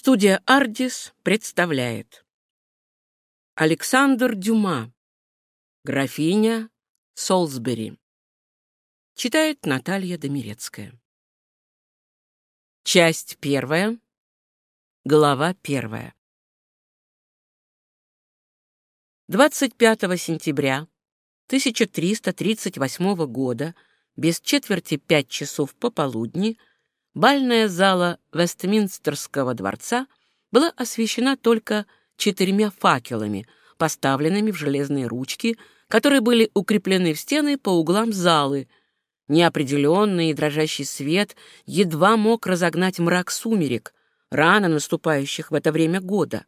Студия «Ардис» представляет. Александр Дюма Графиня Солсбери. Читает Наталья Домирецкая Часть первая Глава первая. 25 сентября 1338 года без четверти пять часов пополудни бальная зала Вестминстерского дворца была освещена только четырьмя факелами, поставленными в железные ручки, которые были укреплены в стены по углам залы. Неопределенный и дрожащий свет едва мог разогнать мрак сумерек, рано наступающих в это время года.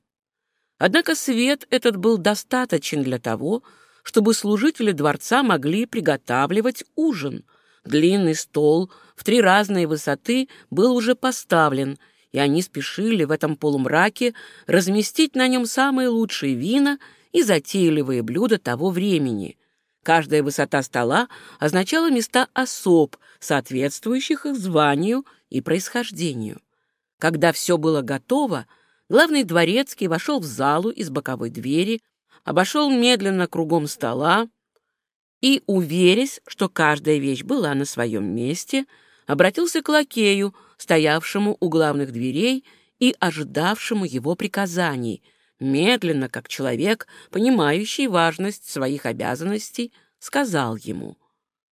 Однако свет этот был достаточен для того, чтобы служители дворца могли приготавливать ужин — Длинный стол в три разные высоты был уже поставлен, и они спешили в этом полумраке разместить на нем самые лучшие вина и затейливые блюда того времени. Каждая высота стола означала места особ, соответствующих их званию и происхождению. Когда все было готово, главный дворецкий вошел в залу из боковой двери, обошел медленно кругом стола, и, уверясь, что каждая вещь была на своем месте, обратился к лакею, стоявшему у главных дверей и ожидавшему его приказаний, медленно, как человек, понимающий важность своих обязанностей, сказал ему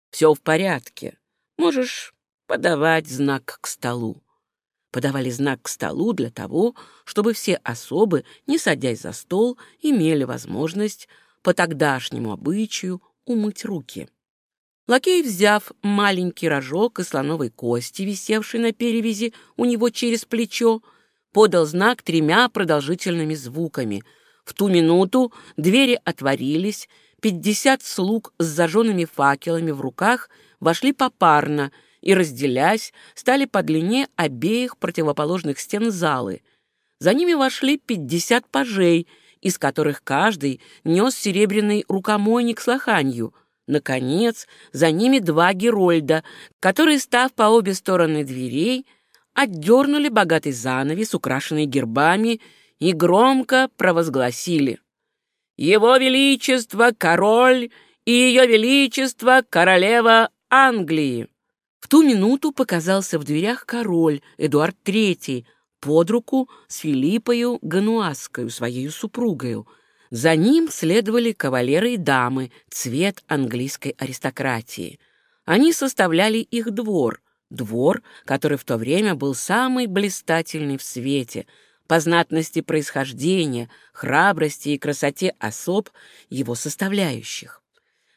«Все в порядке, можешь подавать знак к столу». Подавали знак к столу для того, чтобы все особы, не садясь за стол, имели возможность по тогдашнему обычаю умыть руки. Лакей, взяв маленький рожок из слоновой кости, висевший на перевязи у него через плечо, подал знак тремя продолжительными звуками. В ту минуту двери отворились, пятьдесят слуг с зажженными факелами в руках вошли попарно и, разделясь, стали по длине обеих противоположных стен залы. За ними вошли пятьдесят пажей — из которых каждый нес серебряный рукомойник с лоханью. Наконец, за ними два герольда, которые, став по обе стороны дверей, отдернули богатый занавес, украшенный гербами, и громко провозгласили «Его Величество король и Ее Величество королева Англии!» В ту минуту показался в дверях король Эдуард III, под руку с Филиппою Гануаскою, своей супругою. За ним следовали кавалеры и дамы, цвет английской аристократии. Они составляли их двор, двор, который в то время был самый блистательный в свете, по знатности происхождения, храбрости и красоте особ его составляющих.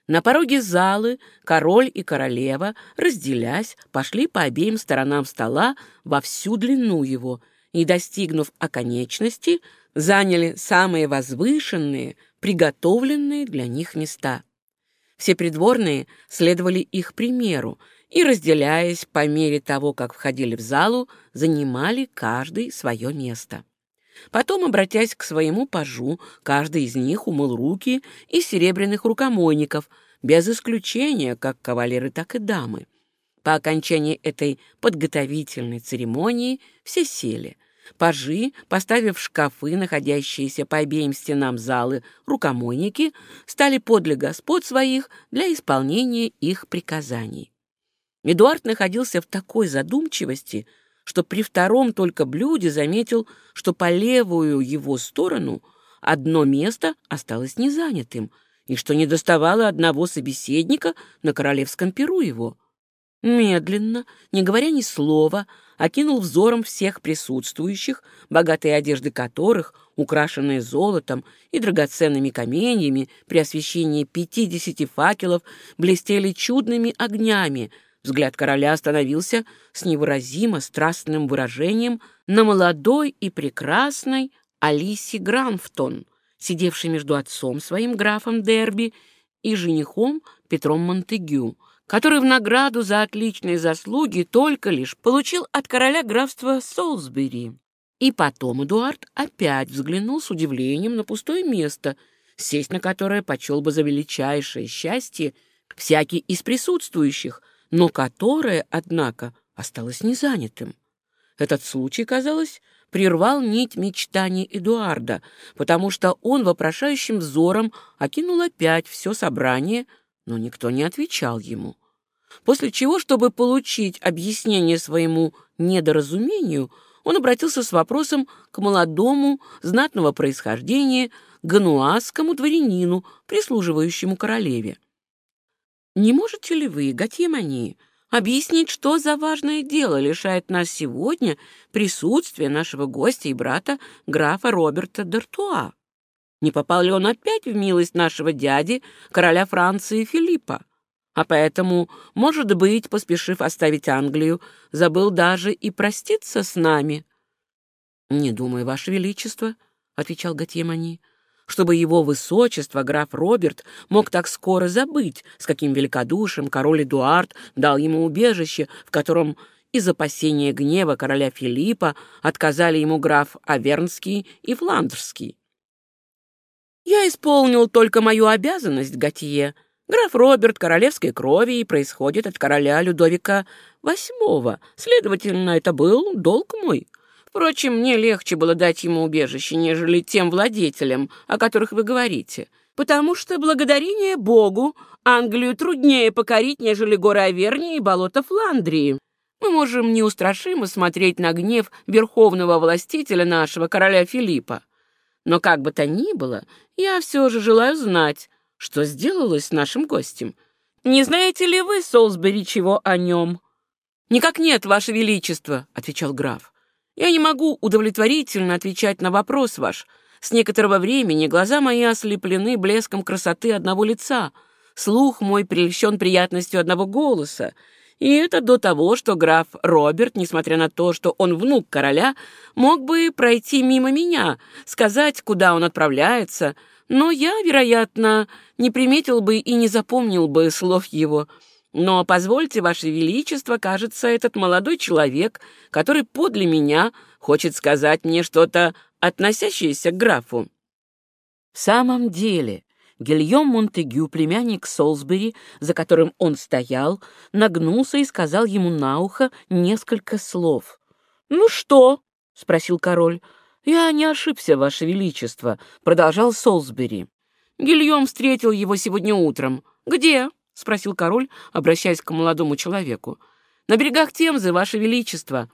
На пороге залы король и королева, разделясь, пошли по обеим сторонам стола во всю длину его — и, достигнув оконечности, заняли самые возвышенные, приготовленные для них места. Все придворные следовали их примеру и, разделяясь по мере того, как входили в залу, занимали каждый свое место. Потом, обратясь к своему пажу, каждый из них умыл руки из серебряных рукомойников, без исключения как кавалеры, так и дамы. По окончании этой подготовительной церемонии все сели, Пажи, поставив шкафы, находящиеся по обеим стенам залы, рукомойники, стали подле господ своих для исполнения их приказаний. Эдуард находился в такой задумчивости, что при втором только блюде заметил, что по левую его сторону одно место осталось незанятым, и что не доставало одного собеседника на королевском перу его. Медленно, не говоря ни слова, окинул взором всех присутствующих, богатые одежды которых, украшенные золотом и драгоценными каменьями, при освещении пятидесяти факелов, блестели чудными огнями. Взгляд короля остановился с невыразимо страстным выражением на молодой и прекрасной Алисе Гранфтон, сидевшей между отцом своим графом Дерби и женихом Петром Монтегю, который в награду за отличные заслуги только лишь получил от короля графства Солсбери. И потом Эдуард опять взглянул с удивлением на пустое место, сесть на которое почел бы за величайшее счастье всякий из присутствующих, но которое, однако, осталось незанятым. Этот случай, казалось, прервал нить мечтаний Эдуарда, потому что он вопрошающим взором окинул опять все собрание, но никто не отвечал ему. После чего, чтобы получить объяснение своему недоразумению, он обратился с вопросом к молодому, знатного происхождения, гануазскому дворянину, прислуживающему королеве. «Не можете ли вы, Готье Мани, объяснить, что за важное дело лишает нас сегодня присутствия нашего гостя и брата, графа Роберта Д'Артуа? Не попал ли он опять в милость нашего дяди, короля Франции Филиппа? А поэтому, может быть, поспешив оставить Англию, забыл даже и проститься с нами. — Не думаю, Ваше Величество, — отвечал Готье Мани, — чтобы его высочество, граф Роберт, мог так скоро забыть, с каким великодушием король Эдуард дал ему убежище, в котором из опасения гнева короля Филиппа отказали ему граф Авернский и Фландерский. «Я исполнил только мою обязанность, Готье. Граф Роберт королевской крови и происходит от короля Людовика VIII. Следовательно, это был долг мой. Впрочем, мне легче было дать ему убежище, нежели тем владетелям, о которых вы говорите, потому что, благодарение Богу, Англию труднее покорить, нежели горы Авернии и болота Фландрии. Мы можем неустрашимо смотреть на гнев верховного властителя нашего, короля Филиппа. Но как бы то ни было, я все же желаю знать, что сделалось с нашим гостем. Не знаете ли вы, Солсбери, чего о нем?» «Никак нет, ваше величество», — отвечал граф. Я не могу удовлетворительно отвечать на вопрос ваш. С некоторого времени глаза мои ослеплены блеском красоты одного лица, слух мой прельщен приятностью одного голоса, и это до того, что граф Роберт, несмотря на то, что он внук короля, мог бы пройти мимо меня, сказать, куда он отправляется, но я, вероятно, не приметил бы и не запомнил бы слов его — но, позвольте, Ваше Величество, кажется, этот молодой человек, который подле меня, хочет сказать мне что-то, относящееся к графу». В самом деле, Гильем Монтегю, племянник Солсбери, за которым он стоял, нагнулся и сказал ему на ухо несколько слов. «Ну что?» — спросил король. «Я не ошибся, Ваше Величество», — продолжал Солсбери. «Гильем встретил его сегодня утром. Где?» — спросил король, обращаясь к молодому человеку. «На берегах Темзы, Ваше Величество.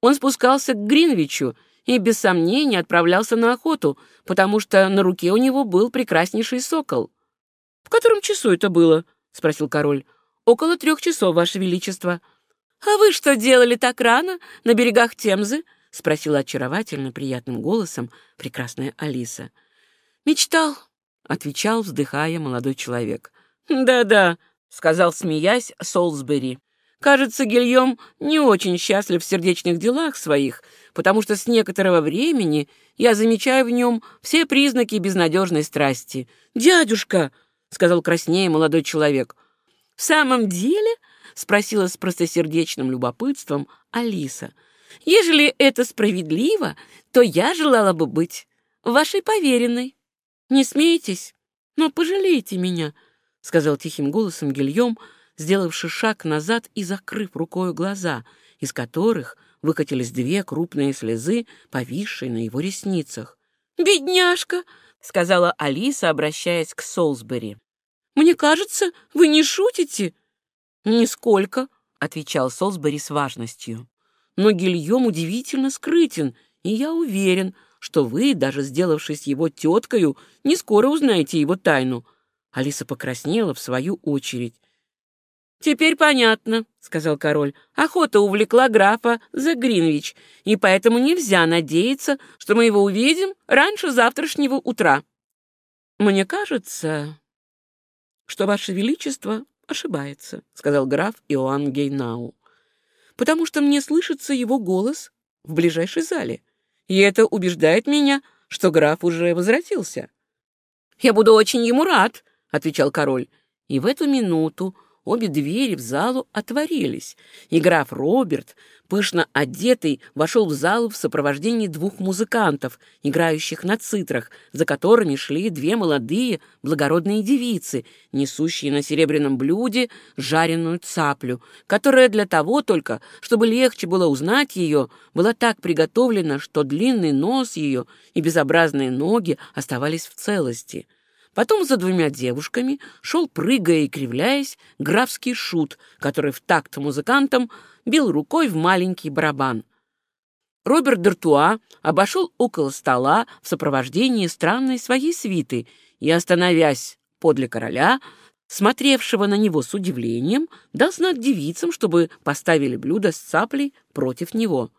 Он спускался к Гринвичу и, без сомнения, отправлялся на охоту, потому что на руке у него был прекраснейший сокол». «В котором часу это было?» — спросил король. «Около трех часов, Ваше Величество». «А вы что делали так рано на берегах Темзы?» — спросила очаровательно приятным голосом прекрасная Алиса. «Мечтал», — отвечал, вздыхая молодой человек. «Да-да», — сказал, смеясь, Солсбери. «Кажется, Гильем не очень счастлив в сердечных делах своих, потому что с некоторого времени я замечаю в нем все признаки безнадежной страсти. «Дядюшка», — сказал краснее молодой человек. «В самом деле?» — спросила с простосердечным любопытством Алиса. «Ежели это справедливо, то я желала бы быть вашей поверенной. Не смейтесь, но пожалейте меня». — сказал тихим голосом Гильем, сделавший шаг назад и закрыв рукою глаза, из которых выкатились две крупные слезы, повисшие на его ресницах. «Бедняжка!» — сказала Алиса, обращаясь к Солсбери. «Мне кажется, вы не шутите?» «Нисколько», — отвечал Солсбери с важностью. «Но Гильем удивительно скрытен, и я уверен, что вы, даже сделавшись его теткою, не скоро узнаете его тайну. Алиса покраснела в свою очередь. «Теперь понятно», — сказал король. «Охота увлекла графа за Гринвич, и поэтому нельзя надеяться, что мы его увидим раньше завтрашнего утра». «Мне кажется, что Ваше Величество ошибается», — сказал граф Иоанн Гейнау, «потому что мне слышится его голос в ближайшей зале, и это убеждает меня, что граф уже возвратился». «Я буду очень ему рад», отвечал король. И в эту минуту обе двери в залу отворились, и граф Роберт, пышно одетый, вошел в зал в сопровождении двух музыкантов, играющих на цитрах, за которыми шли две молодые благородные девицы, несущие на серебряном блюде жареную цаплю, которая для того только, чтобы легче было узнать ее, была так приготовлена, что длинный нос ее и безобразные ноги оставались в целости. Потом за двумя девушками шел, прыгая и кривляясь, графский шут, который в такт музыкантам бил рукой в маленький барабан. Роберт Д'Артуа обошел около стола в сопровождении странной своей свиты и, остановясь подле короля, смотревшего на него с удивлением, дал знак девицам, чтобы поставили блюдо с цаплей против него.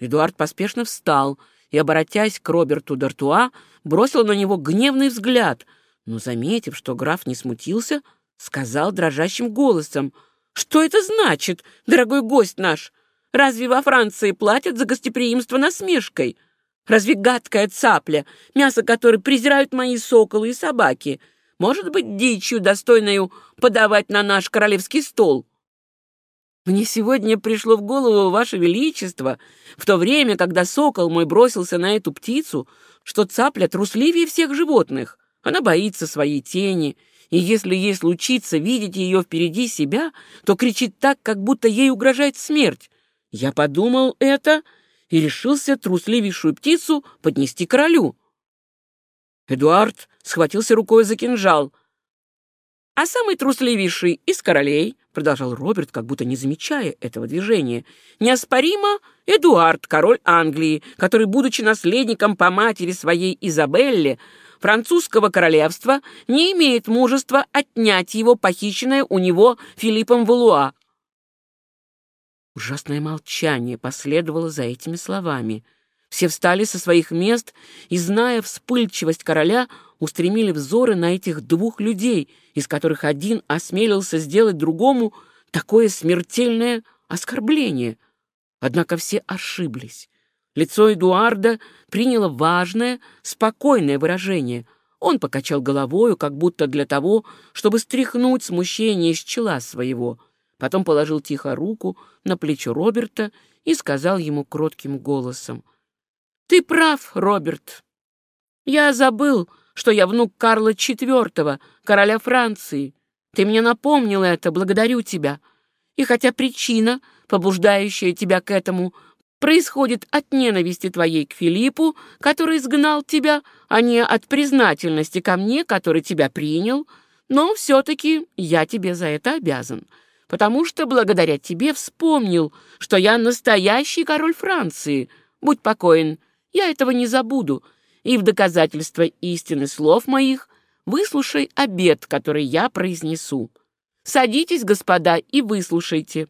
Эдуард поспешно встал и, обратясь к Роберту Д'Артуа, бросил на него гневный взгляд, но, заметив, что граф не смутился, сказал дрожащим голосом — что это значит, дорогой гость наш? Разве во Франции платят за гостеприимство насмешкой? Разве гадкая цапля, мясо которой презирают мои соколы и собаки, может быть дичью, достойную подавать на наш королевский стол? Мне сегодня пришло в голову, Ваше Величество, в то время, когда сокол мой бросился на эту птицу, что цапля трусливее всех животных. Она боится своей тени и если ей случится видеть ее впереди себя, то кричит так, как будто ей угрожает смерть. Я подумал это и решился трусливейшую птицу поднести королю. Эдуард схватился рукой за кинжал. «А самый трусливейший из королей», — продолжал Роберт, как будто не замечая этого движения, «неоспоримо Эдуард, король Англии, который, будучи наследником по матери своей Изабелле, французского королевства не имеет мужества отнять его похищенное у него Филиппом Валуа. Ужасное молчание последовало за этими словами. Все встали со своих мест и, зная вспыльчивость короля, устремили взоры на этих двух людей, из которых один осмелился сделать другому такое смертельное оскорбление. Однако все ошиблись. Лицо Эдуарда приняло важное, спокойное выражение. Он покачал головою, как будто для того, чтобы стряхнуть смущение с чела своего. Потом положил тихо руку на плечо Роберта и сказал ему кротким голосом. «Ты прав, Роберт. Я забыл, что я внук Карла IV, короля Франции. Ты мне напомнил это, благодарю тебя. И хотя причина, побуждающая тебя к этому, происходит от ненависти твоей к Филиппу, который изгнал тебя, а не от признательности ко мне, который тебя принял, но все-таки я тебе за это обязан, потому что благодаря тебе вспомнил, что я настоящий король Франции. Будь покоен, я этого не забуду, и в доказательство истины слов моих выслушай обед, который я произнесу. Садитесь, господа, и выслушайте».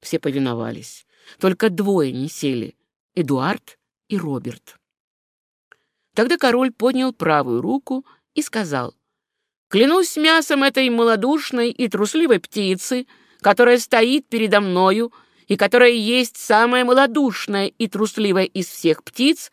Все повиновались. Только двое не сели — Эдуард и Роберт. Тогда король поднял правую руку и сказал, «Клянусь мясом этой малодушной и трусливой птицы, которая стоит передо мною и которая есть самая малодушная и трусливая из всех птиц,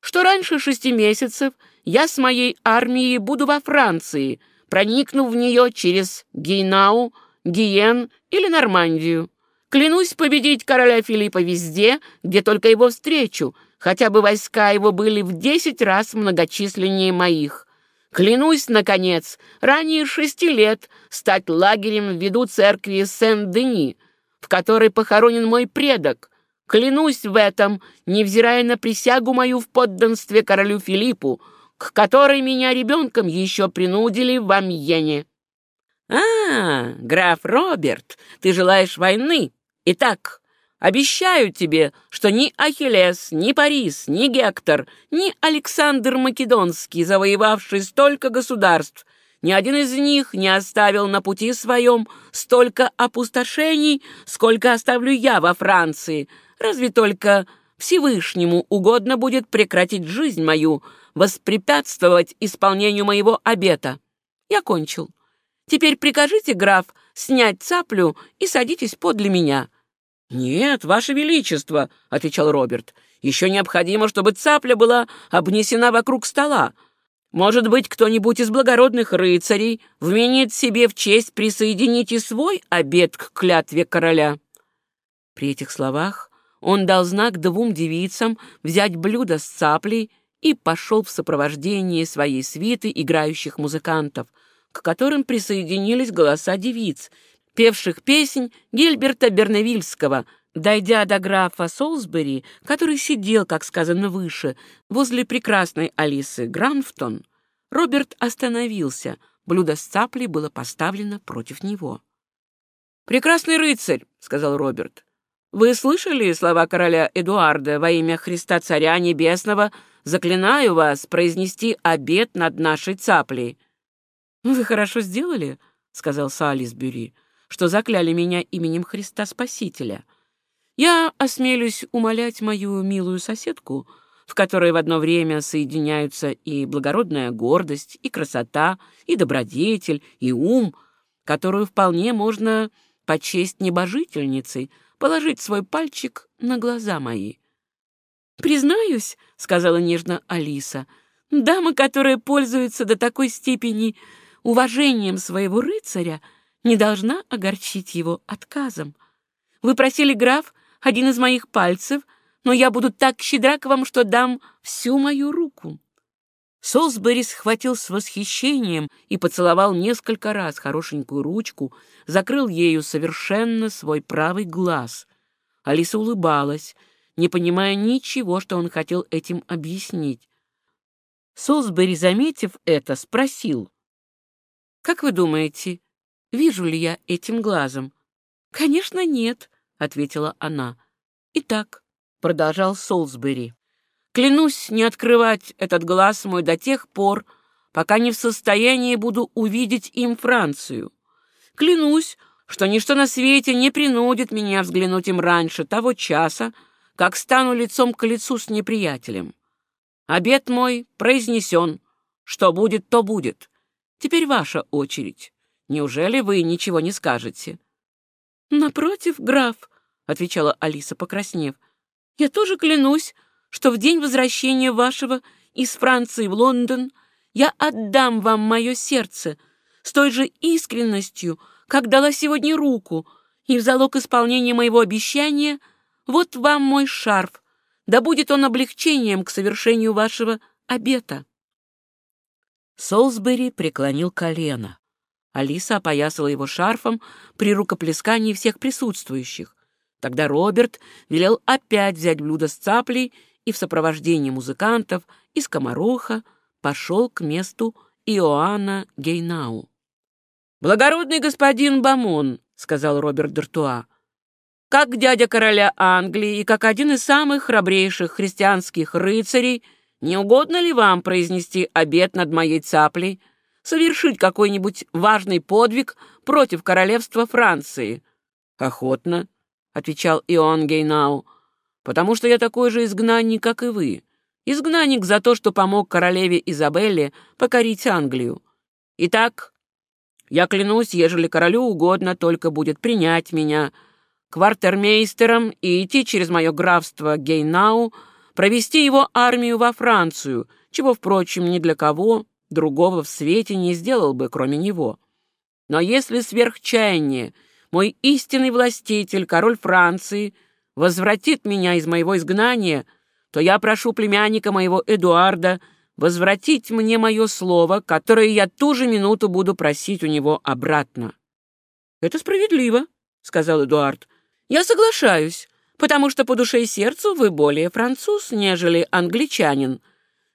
что раньше шести месяцев я с моей армией буду во Франции, проникнув в нее через Гейнау, Гиен или Нормандию. Клянусь победить короля Филиппа везде, где только его встречу, хотя бы войска его были в десять раз многочисленнее моих. Клянусь, наконец, ранее шести лет стать лагерем в виду церкви Сен-Дени, в которой похоронен мой предок. Клянусь в этом, невзирая на присягу мою в подданстве королю Филиппу, к которой меня ребенком еще принудили в Амьене. «А, граф Роберт, ты желаешь войны?» Итак, обещаю тебе, что ни Ахиллес, ни Парис, ни Гектор, ни Александр Македонский, завоевавший столько государств, ни один из них не оставил на пути своем столько опустошений, сколько оставлю я во Франции. Разве только Всевышнему угодно будет прекратить жизнь мою, воспрепятствовать исполнению моего обета. Я кончил. Теперь прикажите, граф, снять цаплю и садитесь подле меня. «Нет, Ваше Величество», — отвечал Роберт, — «еще необходимо, чтобы цапля была обнесена вокруг стола. Может быть, кто-нибудь из благородных рыцарей вменит себе в честь присоединить и свой обед к клятве короля». При этих словах он дал знак двум девицам взять блюдо с цаплей и пошел в сопровождении своей свиты играющих музыкантов, к которым присоединились голоса девиц, певших песнь Гильберта Берневильского, дойдя до графа Солсбери, который сидел, как сказано выше, возле прекрасной Алисы Гранфтон, Роберт остановился, блюдо с цаплей было поставлено против него. «Прекрасный рыцарь», — сказал Роберт, — «вы слышали слова короля Эдуарда во имя Христа Царя Небесного? Заклинаю вас произнести обет над нашей цаплей». «Вы хорошо сделали», — сказал Салисбюри, — «что закляли меня именем Христа Спасителя. Я осмелюсь умолять мою милую соседку, в которой в одно время соединяются и благородная гордость, и красота, и добродетель, и ум, которую вполне можно почесть небожительницей, положить свой пальчик на глаза мои. «Признаюсь», — сказала нежно Алиса, — «дама, которая пользуется до такой степени уважением своего рыцаря, не должна огорчить его отказом. Вы просили, граф, один из моих пальцев, но я буду так щедра к вам, что дам всю мою руку». Солсбери схватил с восхищением и поцеловал несколько раз хорошенькую ручку, закрыл ею совершенно свой правый глаз. Алиса улыбалась, не понимая ничего, что он хотел этим объяснить. Солсбери, заметив это, спросил. «Как вы думаете, вижу ли я этим глазом?» «Конечно, нет», — ответила она. «Итак», — продолжал Солсбери, Клянусь не открывать этот глаз мой до тех пор, пока не в состоянии буду увидеть им Францию. Клянусь, что ничто на свете не принудит меня взглянуть им раньше того часа, как стану лицом к лицу с неприятелем. Обед мой произнесен. Что будет, то будет. Теперь ваша очередь. Неужели вы ничего не скажете? — Напротив, граф, — отвечала Алиса, покраснев, — я тоже клянусь, что в день возвращения вашего из Франции в Лондон я отдам вам мое сердце с той же искренностью, как дала сегодня руку, и в залог исполнения моего обещания вот вам мой шарф, да будет он облегчением к совершению вашего обета». Солсбери преклонил колено. Алиса опоясала его шарфом при рукоплескании всех присутствующих. Тогда Роберт велел опять взять блюдо с цаплей и в сопровождении музыкантов и скомороха пошел к месту Иоанна Гейнау. «Благородный господин Бамон», — сказал Роберт Д'Артуа, «как дядя короля Англии и как один из самых храбрейших христианских рыцарей, не угодно ли вам произнести обет над моей цаплей, совершить какой-нибудь важный подвиг против королевства Франции?» «Охотно», — отвечал Иоанн Гейнау, потому что я такой же изгнанник, как и вы. Изгнанник за то, что помог королеве Изабелле покорить Англию. Итак, я клянусь, ежели королю угодно только будет принять меня квартермейстером и идти через мое графство Гейнау, провести его армию во Францию, чего, впрочем, ни для кого другого в свете не сделал бы, кроме него. Но если сверхчаяние, мой истинный властитель, король Франции, возвратит меня из моего изгнания, то я прошу племянника моего Эдуарда возвратить мне мое слово, которое я ту же минуту буду просить у него обратно». «Это справедливо», — сказал Эдуард. «Я соглашаюсь, потому что по душе и сердцу вы более француз, нежели англичанин.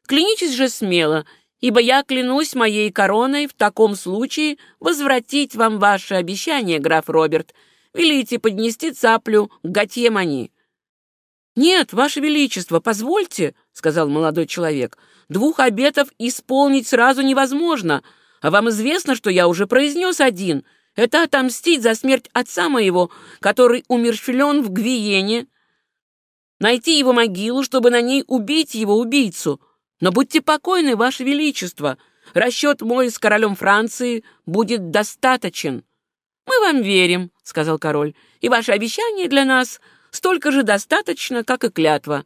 Клянитесь же смело, ибо я клянусь моей короной в таком случае возвратить вам ваше обещание, граф Роберт, — Велите поднести цаплю к Готье-Мани». «Нет, Ваше Величество, позвольте», — сказал молодой человек, «двух обетов исполнить сразу невозможно, а вам известно, что я уже произнес один. Это отомстить за смерть отца моего, который умерщвлен в Гвиене, найти его могилу, чтобы на ней убить его убийцу. Но будьте покойны, Ваше Величество, расчет мой с королем Франции будет достаточен». «Мы вам верим», — сказал король, — «и ваше обещание для нас столько же достаточно, как и клятва».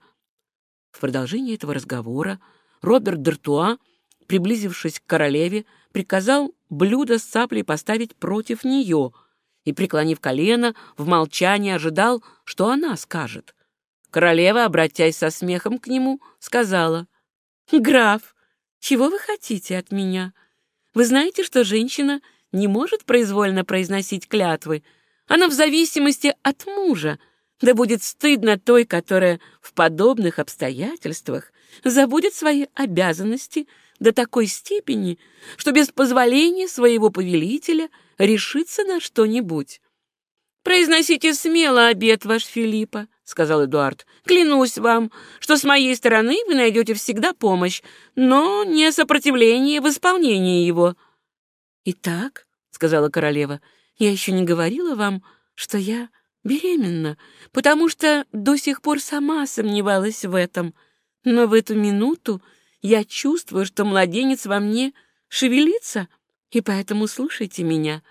В продолжении этого разговора Роберт Д'Артуа, приблизившись к королеве, приказал блюдо с цаплей поставить против нее и, преклонив колено, в молчании ожидал, что она скажет. Королева, обратясь со смехом к нему, сказала, «Граф, чего вы хотите от меня? Вы знаете, что женщина не может произвольно произносить клятвы. Она в зависимости от мужа. Да будет стыдно той, которая в подобных обстоятельствах забудет свои обязанности до такой степени, что без позволения своего повелителя решится на что-нибудь. «Произносите смело обед ваш, Филиппа», — сказал Эдуард. «Клянусь вам, что с моей стороны вы найдете всегда помощь, но не сопротивление в исполнении его». «Итак», — сказала королева, — «я еще не говорила вам, что я беременна, потому что до сих пор сама сомневалась в этом. Но в эту минуту я чувствую, что младенец во мне шевелится, и поэтому слушайте меня».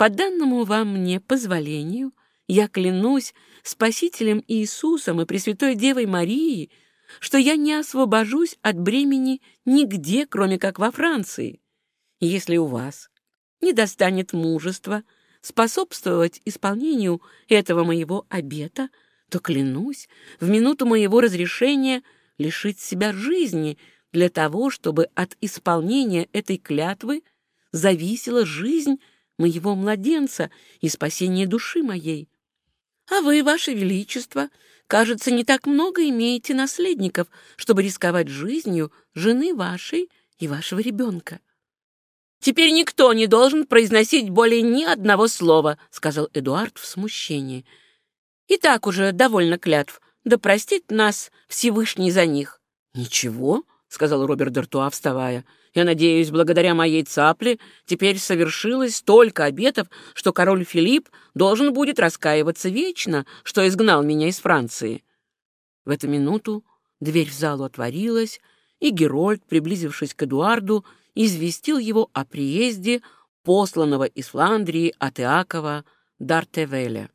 По данному вам мне позволению, я клянусь Спасителем Иисусом и Пресвятой Девой Марией, что я не освобожусь от бремени нигде, кроме как во Франции. Если у вас не достанет мужества способствовать исполнению этого моего обета, то клянусь в минуту моего разрешения лишить себя жизни для того, чтобы от исполнения этой клятвы зависела жизнь моего младенца и спасение души моей. А вы, ваше величество, кажется, не так много имеете наследников, чтобы рисковать жизнью жены вашей и вашего ребенка. «Теперь никто не должен произносить более ни одного слова», — сказал Эдуард в смущении. «И так уже довольно клятв, да простит нас Всевышний за них». «Ничего», — сказал Роберт Д'Артуа, вставая, — я надеюсь, благодаря моей цапле теперь совершилось столько обетов, что король Филипп должен будет раскаиваться вечно, что изгнал меня из Франции. В эту минуту дверь в залу отворилась, и Герольд, приблизившись к Эдуарду, известил его о приезде посланного из Фландрии от Иакова Дартевеля.